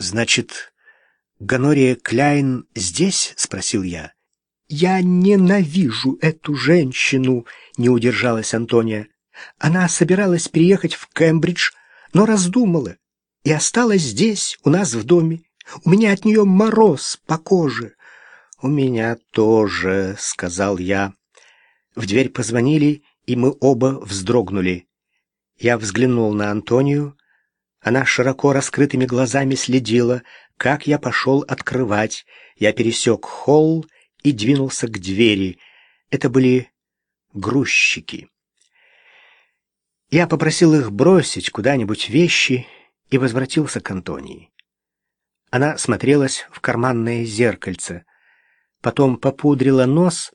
«Значит, Ганория Кляйн здесь?» — спросил я. «Я ненавижу эту женщину», — не удержалась Антония. «Она собиралась приехать в Кембридж, но раздумала и осталась здесь, у нас в доме. У меня от нее мороз по коже». «У меня тоже», — сказал я. В дверь позвонили, и мы оба вздрогнули. Я взглянул на Антонию. Она широко раскрытыми глазами следила, как я пошел открывать. Я пересек холл и двинулся к двери. Это были грузчики. Я попросил их бросить куда-нибудь вещи и возвратился к Антонии. Она смотрелась в карманное зеркальце, потом попудрила нос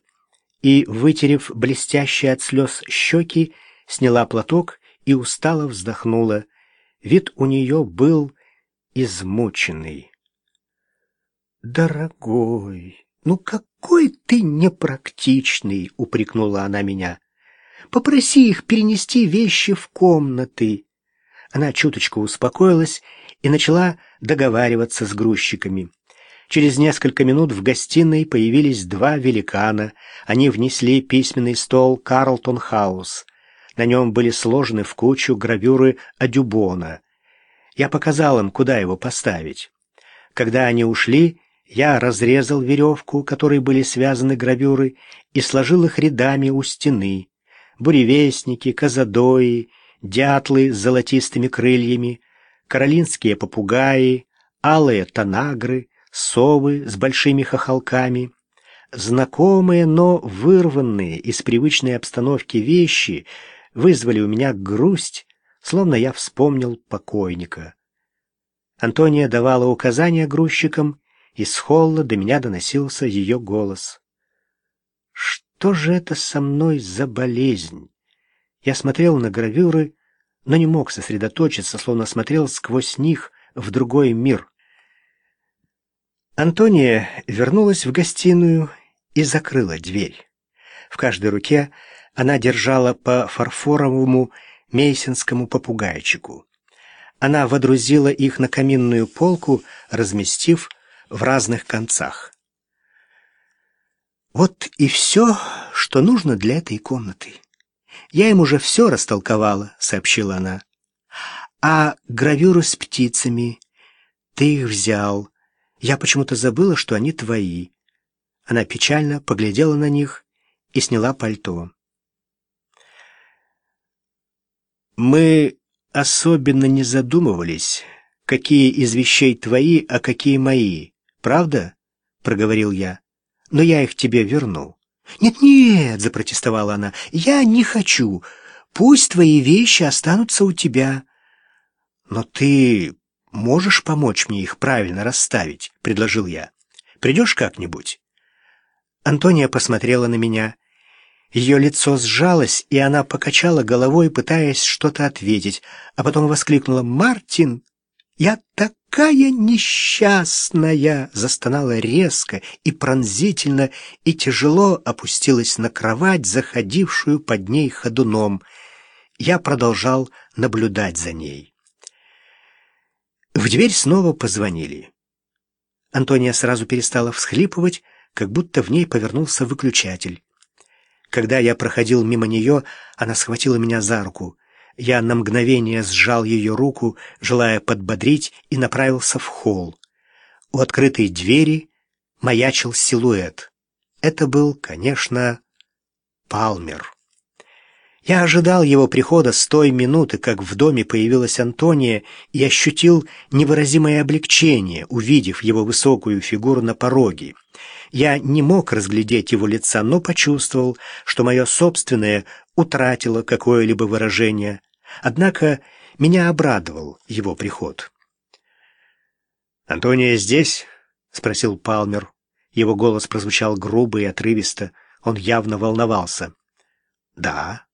и, вытерев блестящие от слез щеки, сняла платок и устало вздохнула. Вид у нее был измученный. «Дорогой, ну какой ты непрактичный!» — упрекнула она меня. «Попроси их перенести вещи в комнаты». Она чуточку успокоилась и начала договариваться с грузчиками. Через несколько минут в гостиной появились два великана. Они внесли письменный стол «Карлтон Хаус». На нем были сложены в кучу гравюры Адюбона. Я показал им, куда его поставить. Когда они ушли, я разрезал веревку, которой были связаны гравюры, и сложил их рядами у стены. Буревестники, казадои, дятлы с золотистыми крыльями, каролинские попугаи, алые танагры, совы с большими хохолками. Знакомые, но вырванные из привычной обстановки вещи вызвали у меня грусть, словно я вспомнил покойника. Антония давала указания грузчикам, из холла до меня доносился ее голос. Что же это со мной за болезнь? Я смотрел на гравюры, но не мог сосредоточиться, словно смотрел сквозь них в другой мир. Антония вернулась в гостиную и закрыла дверь. В каждой руке она держала по фарфоровому мейсинскому попугайчику. Она водрузила их на каминную полку, разместив в разных концах. Вот и все, что нужно для этой комнаты. Я им уже все растолковала, сообщила она. А гравюры с птицами ты их взял. Я почему-то забыла, что они твои. Она печально поглядела на них и сняла пальто. Мы особенно не задумывались, какие из вещей твои, а какие мои. Правда? проговорил я. Но я их тебе верну. Нет-нет, запротестовала она. Я не хочу. Пусть твои вещи останутся у тебя. Но ты можешь помочь мне их правильно расставить, предложил я. Придешь как-нибудь? Антония посмотрела на меня. Ее лицо сжалось, и она покачала головой, пытаясь что-то ответить, а потом воскликнула «Мартин, я такая несчастная!» Застонала резко и пронзительно, и тяжело опустилась на кровать, заходившую под ней ходуном. Я продолжал наблюдать за ней. В дверь снова позвонили. Антония сразу перестала всхлипывать, как будто в ней повернулся выключатель. Когда я проходил мимо нее, она схватила меня за руку. Я на мгновение сжал ее руку, желая подбодрить, и направился в холл. У открытой двери маячил силуэт. Это был, конечно, Палмер. Я ожидал его прихода с той минуты, как в доме появилась Антония, и ощутил невыразимое облегчение, увидев его высокую фигуру на пороге. Я не мог разглядеть его лица, но почувствовал, что мое собственное утратило какое-либо выражение. Однако меня обрадовал его приход. «Антония здесь?» — спросил Палмер. Его голос прозвучал грубо и отрывисто. Он явно волновался. «Да».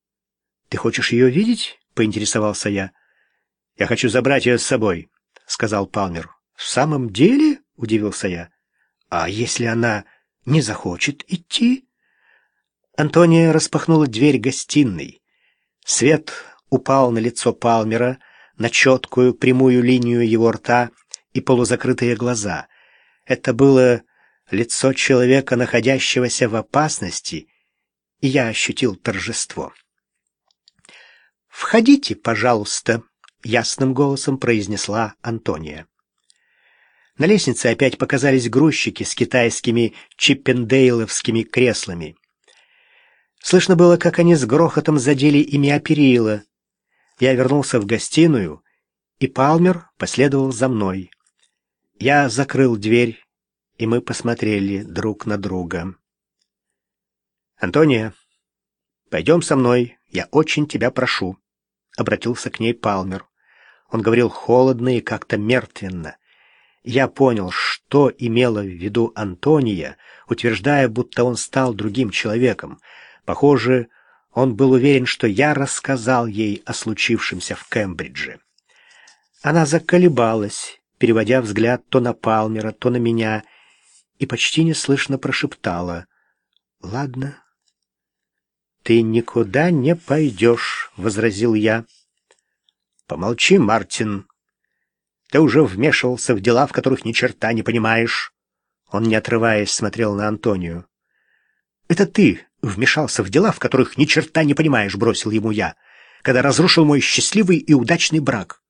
«Ты хочешь ее видеть?» — поинтересовался я. «Я хочу забрать ее с собой», — сказал Палмер. «В самом деле?» — удивился я. «А если она не захочет идти?» Антония распахнула дверь гостиной. Свет упал на лицо Палмера, на четкую прямую линию его рта и полузакрытые глаза. Это было лицо человека, находящегося в опасности, и я ощутил торжество. «Входите, пожалуйста», — ясным голосом произнесла Антония. На лестнице опять показались грузчики с китайскими чиппендейловскими креслами. Слышно было, как они с грохотом задели ими о. Я вернулся в гостиную, и Палмер последовал за мной. Я закрыл дверь, и мы посмотрели друг на друга. «Антония, пойдем со мной, я очень тебя прошу», — обратился к ней Палмер. Он говорил холодно и как-то мертвенно. Я понял, что имела в виду Антония, утверждая, будто он стал другим человеком. Похоже, он был уверен, что я рассказал ей о случившемся в Кембридже. Она заколебалась, переводя взгляд то на Палмера, то на меня, и почти неслышно прошептала. «Ладно». «Ты никуда не пойдешь», — возразил я. «Помолчи, Мартин», ты уже вмешивался в дела, в которых ни черта не понимаешь. Он, не отрываясь, смотрел на Антонию. Это ты вмешался в дела, в которых ни черта не понимаешь, бросил ему я, когда разрушил мой счастливый и удачный брак.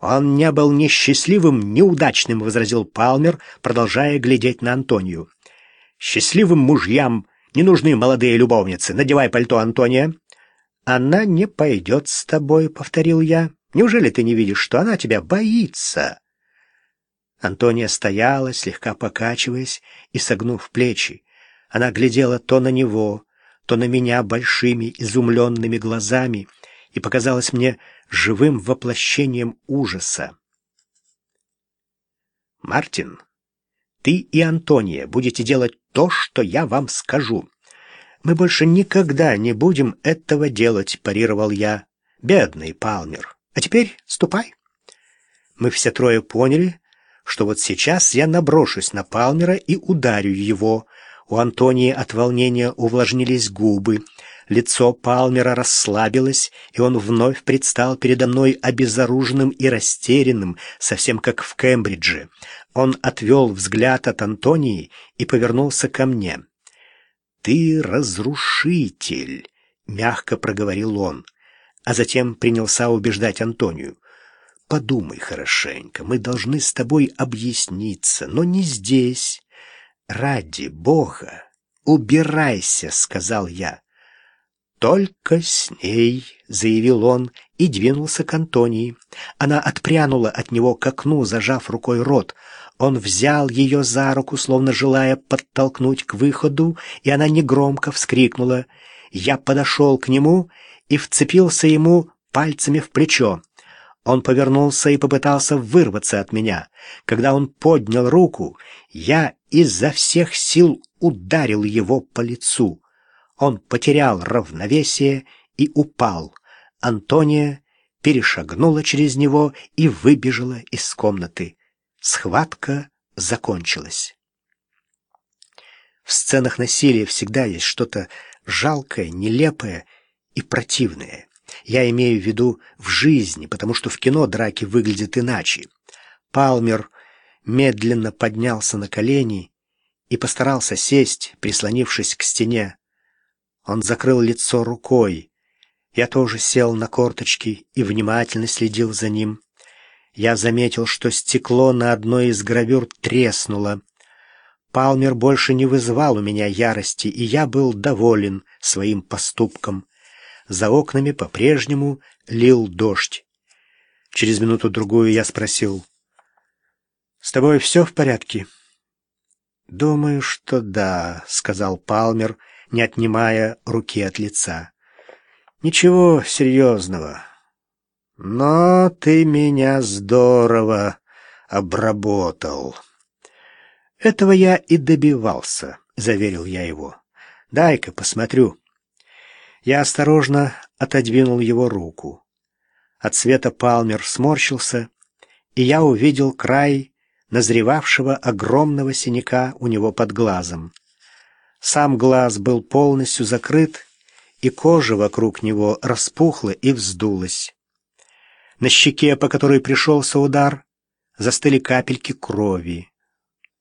Он не был ни счастливым, ни удачным, возразил Палмер, продолжая глядеть на Антонию. Счастливым мужьям не нужны молодые любовницы. Надевай пальто, Антония. Она не пойдет с тобой, повторил я. Неужели ты не видишь, что она тебя боится?» Антония стояла, слегка покачиваясь и согнув плечи. Она глядела то на него, то на меня большими изумленными глазами и показалась мне живым воплощением ужаса. «Мартин, ты и Антония будете делать то, что я вам скажу. Мы больше никогда не будем этого делать», — парировал я. «Бедный Палмер». А теперь ступай. Мы все трое поняли, что вот сейчас я наброшусь на Палмера и ударю его. У Антонии от волнения увлажнились губы. Лицо Палмера расслабилось, и он вновь предстал передо мной обезоруженным и растерянным, совсем как в Кембридже. Он отвел взгляд от Антонии и повернулся ко мне. «Ты разрушитель», — мягко проговорил он а затем принялся убеждать Антонию. «Подумай хорошенько, мы должны с тобой объясниться, но не здесь. Ради Бога, убирайся», — сказал я. «Только с ней», — заявил он и двинулся к Антонии. Она отпрянула от него к окну, зажав рукой рот. Он взял ее за руку, словно желая подтолкнуть к выходу, и она негромко вскрикнула. Я подошел к нему и вцепился ему пальцами в плечо. Он повернулся и попытался вырваться от меня. Когда он поднял руку, я изо всех сил ударил его по лицу. Он потерял равновесие и упал. Антония перешагнула через него и выбежала из комнаты. Схватка закончилась. В сценах насилия всегда есть что-то жалкое, нелепое и противное. Я имею в виду в жизни, потому что в кино драки выглядят иначе. Палмер медленно поднялся на колени и постарался сесть, прислонившись к стене. Он закрыл лицо рукой. Я тоже сел на корточки и внимательно следил за ним. Я заметил, что стекло на одной из гравюр треснуло. Палмер больше не вызывал у меня ярости, и я был доволен своим поступком. За окнами по-прежнему лил дождь. Через минуту-другую я спросил. «С тобой все в порядке?» «Думаю, что да», — сказал Палмер, не отнимая руки от лица. «Ничего серьезного. Но ты меня здорово обработал». «Этого я и добивался», — заверил я его. «Дай-ка посмотрю». Я осторожно отодвинул его руку. От света Палмер сморщился, и я увидел край назревавшего огромного синяка у него под глазом. Сам глаз был полностью закрыт, и кожа вокруг него распухла и вздулась. На щеке, по которой пришелся удар, застыли капельки крови.